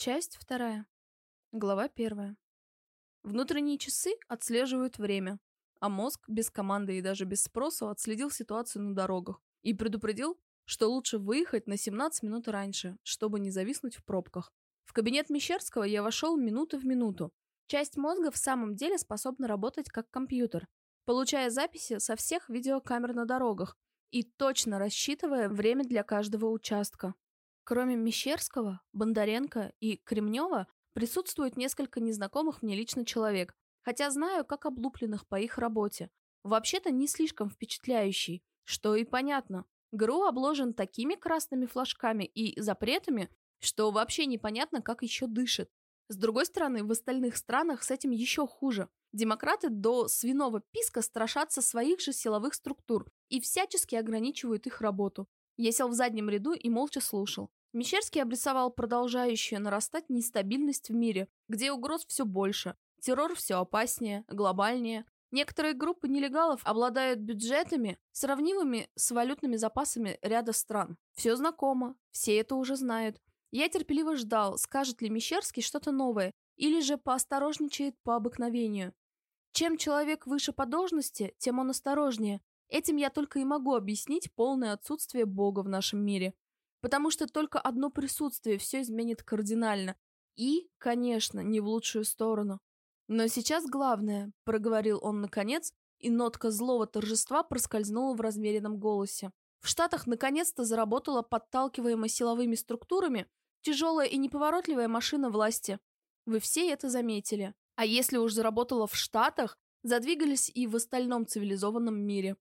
Часть вторая. Глава первая. Внутренние часы отслеживают время, а мозг без команды и даже без спроса отследил ситуацию на дорогах и предупредил, что лучше выехать на 17 минут раньше, чтобы не зависнуть в пробках. В кабинет Мещерского я вошел минуту в минуту. Часть мозга в самом деле способна работать как компьютер, получая записи со всех видеокамер на дорогах и точно рассчитывая время для каждого участка. Кроме Мещерского, Бондаренко и Кремнева присутствует несколько незнакомых мне лично человек, хотя знаю как облупленных по их работе. Вообще-то не слишком впечатляющий, что и понятно. ГРУ обложен такими красными флажками и запретами, что вообще непонятно, как еще дышит. С другой стороны, в остальных странах с этим еще хуже. Демократы до свиного писка страшатся своих же силовых структур и всячески ограничивают их работу. Я сел в заднем ряду и молча слушал. Мещерский обрисовал продолжающую нарастать нестабильность в мире, где угроз все больше, террор все опаснее, глобальнее. Некоторые группы нелегалов обладают бюджетами, сравнимыми с валютными запасами ряда стран. Все знакомо, все это уже знают. Я терпеливо ждал, скажет ли Мещерский что-то новое, или же поосторожничает по обыкновению. Чем человек выше по должности, тем он осторожнее. Этим я только и могу объяснить полное отсутствие Бога в нашем мире. Потому что только одно присутствие все изменит кардинально. И, конечно, не в лучшую сторону. Но сейчас главное, проговорил он наконец, и нотка злого торжества проскользнула в размеренном голосе. В Штатах наконец-то заработала подталкиваемая силовыми структурами тяжелая и неповоротливая машина власти. Вы все это заметили. А если уж заработала в Штатах, задвигались и в остальном цивилизованном мире.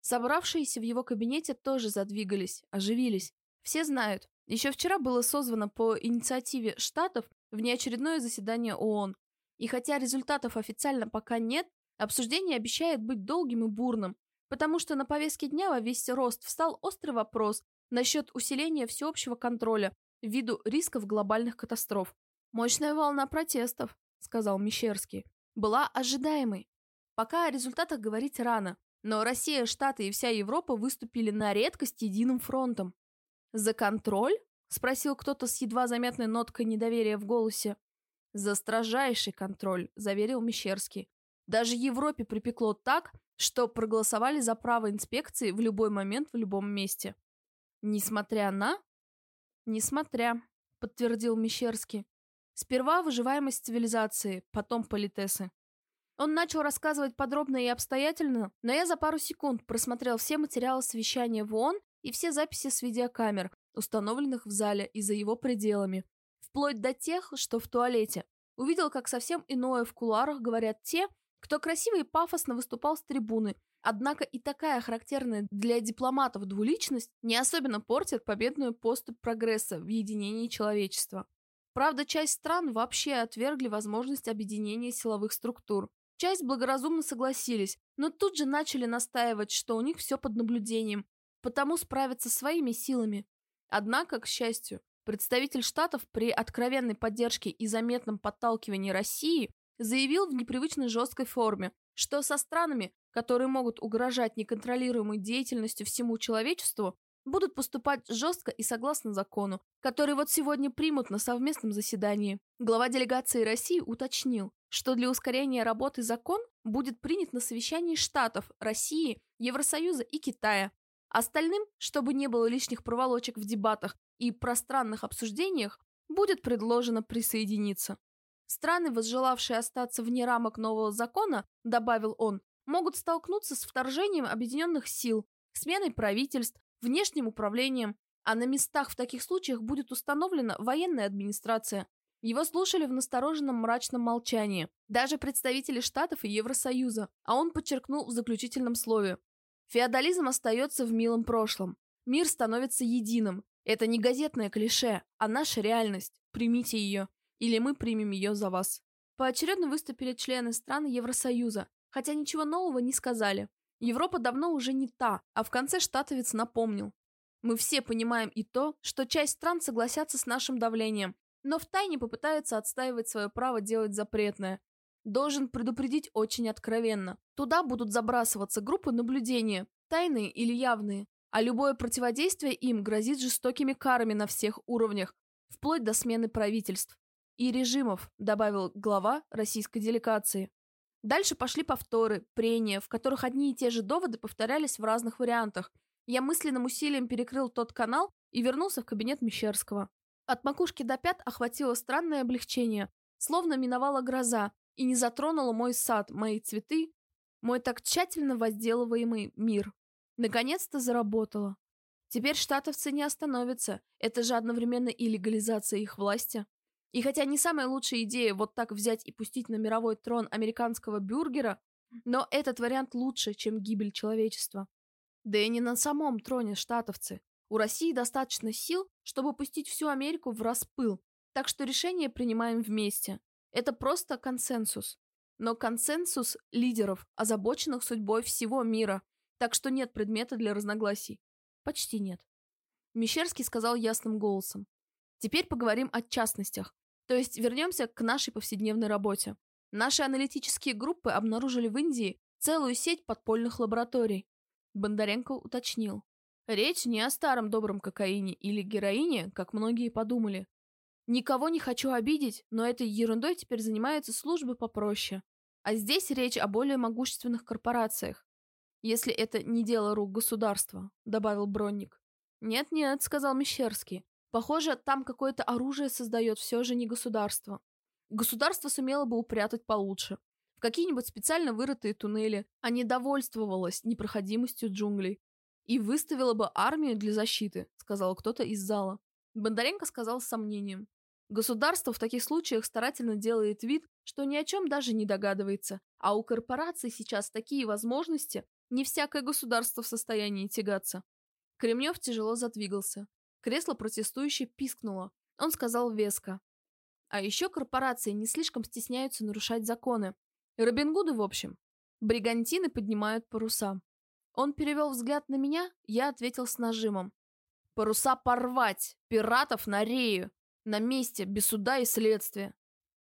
Собравшиеся в его кабинете тоже задвигались, оживились. Все знают, еще вчера было созвано по инициативе Штатов внеочередное заседание ООН. И хотя результатов официально пока нет, обсуждение обещает быть долгим и бурным, потому что на повестке дня во весь рост встал острый вопрос насчет усиления всеобщего контроля ввиду рисков глобальных катастроф. «Мощная волна протестов», — сказал Мещерский, — «была ожидаемой. Пока о результатах говорить рано, но Россия, Штаты и вся Европа выступили на редкость единым фронтом. «За контроль?» — спросил кто-то с едва заметной ноткой недоверия в голосе. «За строжайший контроль», — заверил Мещерский. «Даже Европе припекло так, что проголосовали за право инспекции в любой момент в любом месте». «Несмотря на...» «Несмотря», — подтвердил Мещерский. «Сперва выживаемость цивилизации, потом политесы». Он начал рассказывать подробно и обстоятельно, но я за пару секунд просмотрел все материалы совещания в ООН и все записи с видеокамер, установленных в зале и за его пределами, вплоть до тех, что в туалете. Увидел, как совсем иное в кулуарах говорят те, кто красиво и пафосно выступал с трибуны, однако и такая характерная для дипломатов двуличность не особенно портит победную поступь прогресса в единении человечества. Правда, часть стран вообще отвергли возможность объединения силовых структур. Часть благоразумно согласились, но тут же начали настаивать, что у них все под наблюдением, потому справиться своими силами. Однако, к счастью, представитель Штатов при откровенной поддержке и заметном подталкивании России заявил в непривычно жесткой форме, что со странами, которые могут угрожать неконтролируемой деятельностью всему человечеству, будут поступать жестко и согласно закону, который вот сегодня примут на совместном заседании. Глава делегации России уточнил, что для ускорения работы закон будет принят на совещании Штатов, России, Евросоюза и Китая, Остальным, чтобы не было лишних проволочек в дебатах и пространных обсуждениях, будет предложено присоединиться. Страны, возжелавшие остаться вне рамок нового закона, добавил он, могут столкнуться с вторжением объединенных сил, сменой правительств, внешним управлением, а на местах в таких случаях будет установлена военная администрация. Его слушали в настороженном мрачном молчании, даже представители Штатов и Евросоюза, а он подчеркнул в заключительном слове Феодализм остается в милом прошлом. Мир становится единым. Это не газетное клише, а наша реальность. Примите ее. Или мы примем ее за вас. Поочередно выступили члены стран Евросоюза, хотя ничего нового не сказали. Европа давно уже не та, а в конце штатовец напомнил. Мы все понимаем и то, что часть стран согласятся с нашим давлением, но втайне попытаются отстаивать свое право делать запретное, Должен предупредить очень откровенно. Туда будут забрасываться группы наблюдения, тайные или явные, а любое противодействие им грозит жестокими карами на всех уровнях, вплоть до смены правительств. И режимов, добавил глава российской делегации. Дальше пошли повторы, прения, в которых одни и те же доводы повторялись в разных вариантах. Я мысленным усилием перекрыл тот канал и вернулся в кабинет Мещерского. От макушки до пят охватило странное облегчение, словно миновала гроза и не затронула мой сад, мои цветы, мой так тщательно возделываемый мир. Наконец-то заработало. Теперь штатовцы не остановятся, это же одновременно и легализация их власти. И хотя не самая лучшая идея вот так взять и пустить на мировой трон американского бюргера, но этот вариант лучше, чем гибель человечества. Да и не на самом троне штатовцы. У России достаточно сил, чтобы пустить всю Америку в распыл, так что решение принимаем вместе. Это просто консенсус. Но консенсус лидеров, озабоченных судьбой всего мира, так что нет предмета для разногласий. Почти нет. Мещерский сказал ясным голосом. Теперь поговорим о частностях. То есть вернемся к нашей повседневной работе. Наши аналитические группы обнаружили в Индии целую сеть подпольных лабораторий. Бондаренко уточнил. Речь не о старом добром кокаине или героине, как многие подумали. Никого не хочу обидеть, но этой ерундой теперь занимаются службы попроще. А здесь речь о более могущественных корпорациях. Если это не дело рук государства, добавил Бронник. Нет-нет, сказал Мещерский. Похоже, там какое-то оружие создает все же не государство. Государство сумело бы упрятать получше. В какие-нибудь специально вырытые туннели, а не довольствовалось непроходимостью джунглей. И выставило бы армию для защиты, сказал кто-то из зала. Бондаренко сказал с сомнением. Государство в таких случаях старательно делает вид, что ни о чем даже не догадывается, а у корпораций сейчас такие возможности, не всякое государство в состоянии тягаться. Кремнев тяжело задвигался. Кресло протестующе пискнуло. Он сказал веско. А еще корпорации не слишком стесняются нарушать законы. Робин Гуды, в общем. Бригантины поднимают паруса. Он перевел взгляд на меня, я ответил с нажимом. Паруса порвать! Пиратов на рею! На месте, без суда и следствия.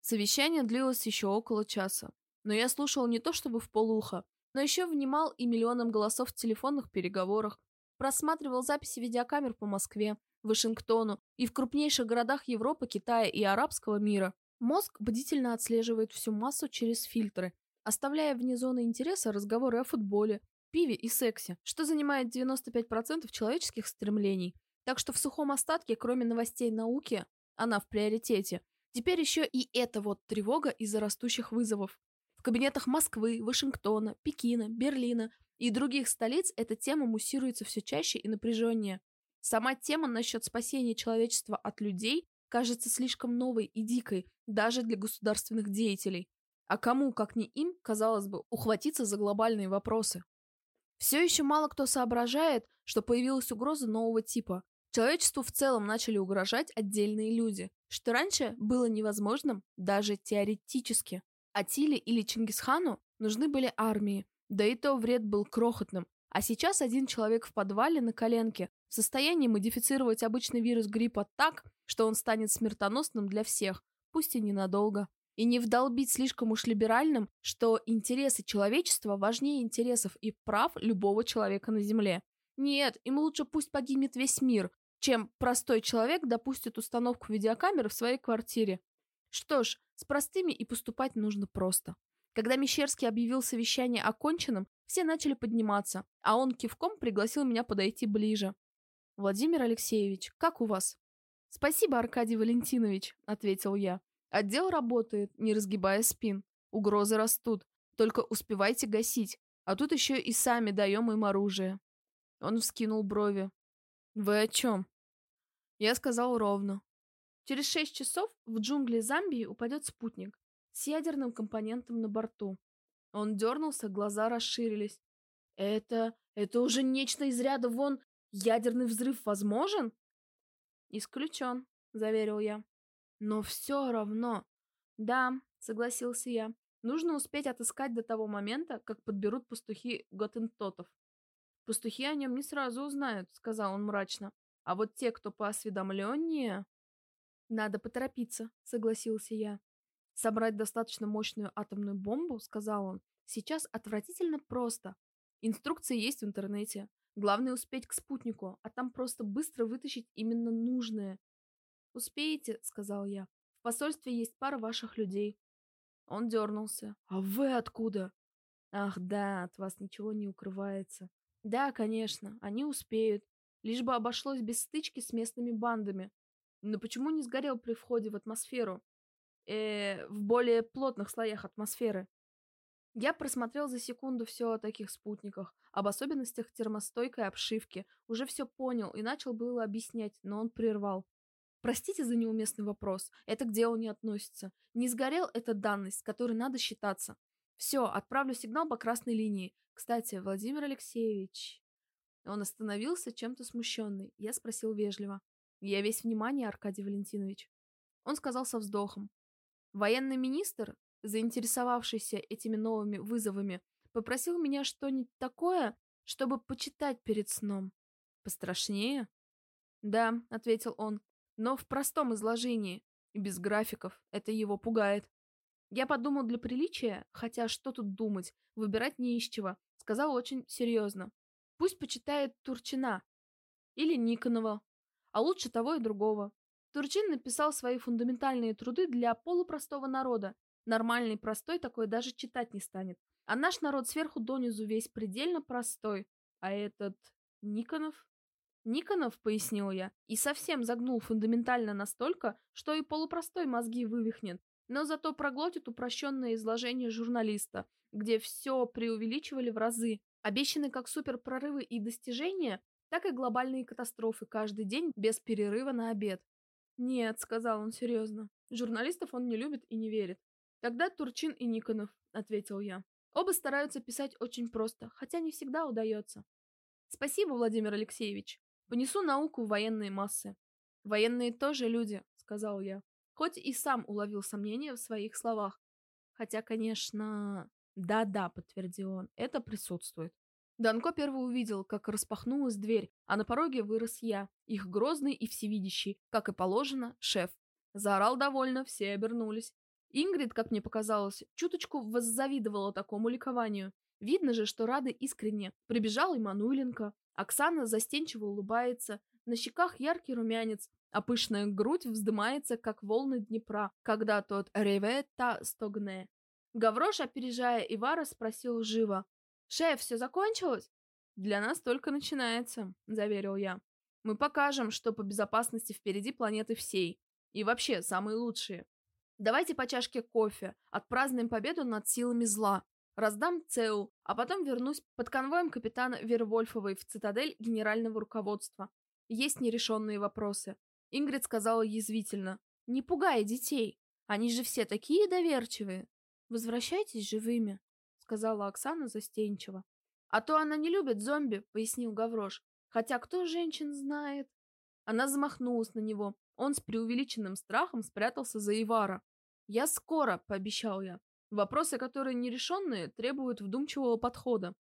Совещание длилось еще около часа. Но я слушал не то чтобы в полухо, но еще внимал и миллионам голосов в телефонных переговорах, просматривал записи видеокамер по Москве, Вашингтону и в крупнейших городах Европы, Китая и арабского мира. Мозг бдительно отслеживает всю массу через фильтры, оставляя вне зоны интереса разговоры о футболе, пиве и сексе, что занимает 95% человеческих стремлений. Так что в сухом остатке, кроме новостей науки, она в приоритете. Теперь еще и эта вот тревога из-за растущих вызовов. В кабинетах Москвы, Вашингтона, Пекина, Берлина и других столиц эта тема муссируется все чаще и напряженнее. Сама тема насчет спасения человечества от людей кажется слишком новой и дикой даже для государственных деятелей. А кому, как не им, казалось бы, ухватиться за глобальные вопросы? Все еще мало кто соображает, что появилась угроза нового типа. Человечеству в целом начали угрожать отдельные люди, что раньше было невозможным даже теоретически. Атиле или Чингисхану нужны были армии, да и то вред был крохотным, а сейчас один человек в подвале на коленке в состоянии модифицировать обычный вирус гриппа так, что он станет смертоносным для всех, пусть и ненадолго. И не вдолбить слишком уж либеральным, что интересы человечества важнее интересов и прав любого человека на Земле. Нет, им лучше пусть погибнет весь мир, чем простой человек допустит установку видеокамеры в своей квартире. Что ж, с простыми и поступать нужно просто. Когда Мещерский объявил совещание оконченным, все начали подниматься, а он кивком пригласил меня подойти ближе. «Владимир Алексеевич, как у вас?» «Спасибо, Аркадий Валентинович», — ответил я. «Отдел работает, не разгибая спин. Угрозы растут. Только успевайте гасить. А тут еще и сами даем им оружие». Он вскинул брови. «Вы о чем?» Я сказал ровно. Через шесть часов в джунгли Замбии упадет спутник с ядерным компонентом на борту. Он дернулся, глаза расширились. «Это... это уже нечто из ряда вон Ядерный взрыв возможен? Исключен, заверил я. Но все равно. Да, согласился я. Нужно успеть отыскать до того момента, как подберут пастухи Готентотов. Пастухи о нем не сразу узнают, сказал он мрачно. А вот те, кто поосведомленнее... Надо поторопиться, согласился я. Собрать достаточно мощную атомную бомбу, сказал он, сейчас отвратительно просто. Инструкции есть в интернете. Главное успеть к спутнику, а там просто быстро вытащить именно нужное. «Успеете», — сказал я. «В посольстве есть пара ваших людей». Он дернулся. «А вы откуда?» «Ах, да, от вас ничего не укрывается». «Да, конечно, они успеют. Лишь бы обошлось без стычки с местными бандами. Но почему не сгорел при входе в атмосферу? Э, в более плотных слоях атмосферы?» Я просмотрел за секунду все о таких спутниках, об особенностях термостойкой обшивки, уже все понял и начал было объяснять, но он прервал. Простите за неуместный вопрос, это к делу не относится. Не сгорел — это данность, с которой надо считаться. Все, отправлю сигнал по красной линии. Кстати, Владимир Алексеевич... Он остановился, чем-то смущенный. Я спросил вежливо. Я весь внимание, Аркадий Валентинович. Он сказал со вздохом. Военный министр, заинтересовавшийся этими новыми вызовами, попросил меня что-нибудь такое, чтобы почитать перед сном. Пострашнее? Да, ответил он, но в простом изложении и без графиков. Это его пугает. Я подумал для приличия, хотя что тут думать, выбирать не из чего, сказал очень серьезно. Пусть почитает Турчина или Никонова, а лучше того и другого. Турчин написал свои фундаментальные труды для полупростого народа, Нормальный простой такой даже читать не станет. А наш народ сверху донизу весь предельно простой. А этот Никонов? Никонов, пояснил я, и совсем загнул фундаментально настолько, что и полупростой мозги вывихнет, но зато проглотит упрощенное изложение журналиста, где все преувеличивали в разы. Обещаны как суперпрорывы и достижения, так и глобальные катастрофы каждый день без перерыва на обед. «Нет», — сказал он серьезно, — «журналистов он не любит и не верит. Тогда Турчин и Никонов, ответил я. Оба стараются писать очень просто, хотя не всегда удается. Спасибо, Владимир Алексеевич. Понесу науку в военные массы. Военные тоже люди, сказал я. Хоть и сам уловил сомнения в своих словах. Хотя, конечно... Да-да, подтвердил он, это присутствует. Данко первый увидел, как распахнулась дверь, а на пороге вырос я, их грозный и всевидящий, как и положено, шеф. Заорал довольно, все обернулись. Ингрид, как мне показалось, чуточку воззавидовала такому ликованию. Видно же, что рада искренне. Прибежал и Мануиленко. Оксана застенчиво улыбается. На щеках яркий румянец, а пышная грудь вздымается, как волны Днепра, когда тот «ревета стогне». Гаврош, опережая Ивара, спросил живо. «Шеф, все закончилось?» «Для нас только начинается», — заверил я. «Мы покажем, что по безопасности впереди планеты всей. И вообще, самые лучшие. Давайте по чашке кофе. Отпразднуем победу над силами зла. Раздам ЦЕУ, а потом вернусь под конвоем капитана Вервольфовой в цитадель генерального руководства. Есть нерешенные вопросы. Ингрид сказала язвительно. Не пугай детей. Они же все такие доверчивые. Возвращайтесь живыми, сказала Оксана застенчиво. А то она не любит зомби, пояснил Гаврош. Хотя кто женщин знает? Она замахнулась на него. Он с преувеличенным страхом спрятался за Ивара. «Я скоро», — пообещал я. Вопросы, которые нерешенные, требуют вдумчивого подхода.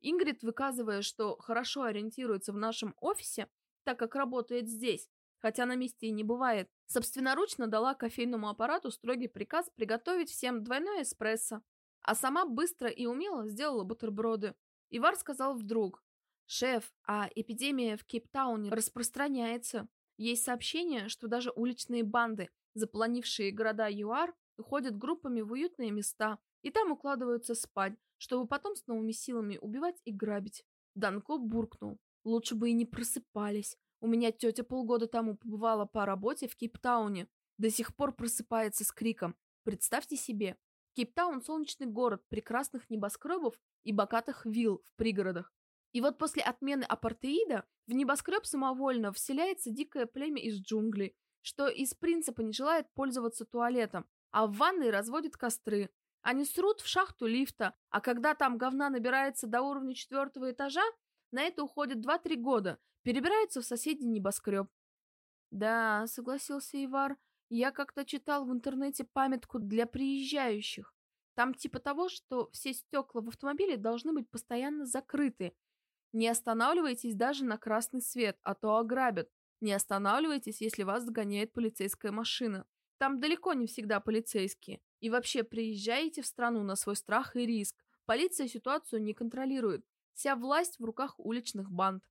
Ингрид, выказывая, что хорошо ориентируется в нашем офисе, так как работает здесь, хотя на месте и не бывает, собственноручно дала кофейному аппарату строгий приказ приготовить всем двойной эспрессо, а сама быстро и умело сделала бутерброды. Ивар сказал вдруг, «Шеф, а эпидемия в Кейптауне распространяется. Есть сообщение, что даже уличные банды Заполонившие города ЮАР уходят группами в уютные места и там укладываются спать, чтобы потом с новыми силами убивать и грабить. Данко буркнул. Лучше бы и не просыпались. У меня тетя полгода тому побывала по работе в Кейптауне. До сих пор просыпается с криком. Представьте себе. Кейптаун – солнечный город прекрасных небоскребов и богатых вилл в пригородах. И вот после отмены апартеида в небоскреб самовольно вселяется дикое племя из джунглей, что из принципа не желает пользоваться туалетом, а в ванной разводит костры. Они срут в шахту лифта, а когда там говна набирается до уровня четвертого этажа, на это уходит 2-3 года, перебираются в соседний небоскреб. Да, согласился Ивар, я как-то читал в интернете памятку для приезжающих. Там типа того, что все стекла в автомобиле должны быть постоянно закрыты. Не останавливайтесь даже на красный свет, а то ограбят. Не останавливайтесь, если вас догоняет полицейская машина. Там далеко не всегда полицейские. И вообще, приезжаете в страну на свой страх и риск. Полиция ситуацию не контролирует. Вся власть в руках уличных банд.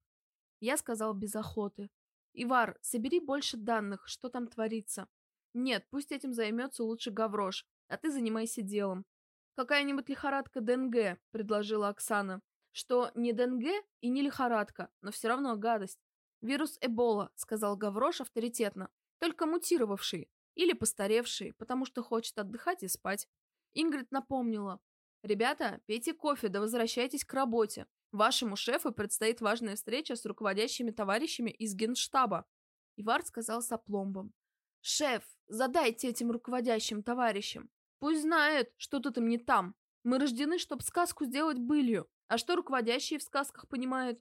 Я сказал без охоты. Ивар, собери больше данных, что там творится. Нет, пусть этим займется лучше Гаврош, а ты занимайся делом. Какая-нибудь лихорадка ДНГ, предложила Оксана. Что не ДНГ и не лихорадка, но все равно гадость. Вирус Эбола, сказал Гаврош авторитетно, только мутировавший или постаревший, потому что хочет отдыхать и спать. Ингрид напомнила. «Ребята, пейте кофе, да возвращайтесь к работе. Вашему шефу предстоит важная встреча с руководящими товарищами из генштаба». Ивар сказал с опломбом. «Шеф, задайте этим руководящим товарищам. Пусть знают, что тут им не там. Мы рождены, чтобы сказку сделать былью. А что руководящие в сказках понимают?»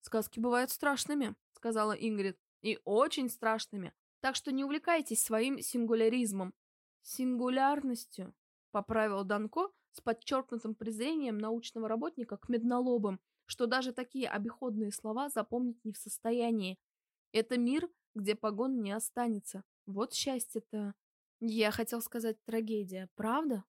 «Сказки бывают страшными», — сказала Ингрид. «И очень страшными. Так что не увлекайтесь своим сингуляризмом». «Сингулярностью», — поправил Данко с подчеркнутым презрением научного работника к меднолобам, что даже такие обиходные слова запомнить не в состоянии. Это мир, где погон не останется. Вот счастье-то. Я хотел сказать трагедия, правда?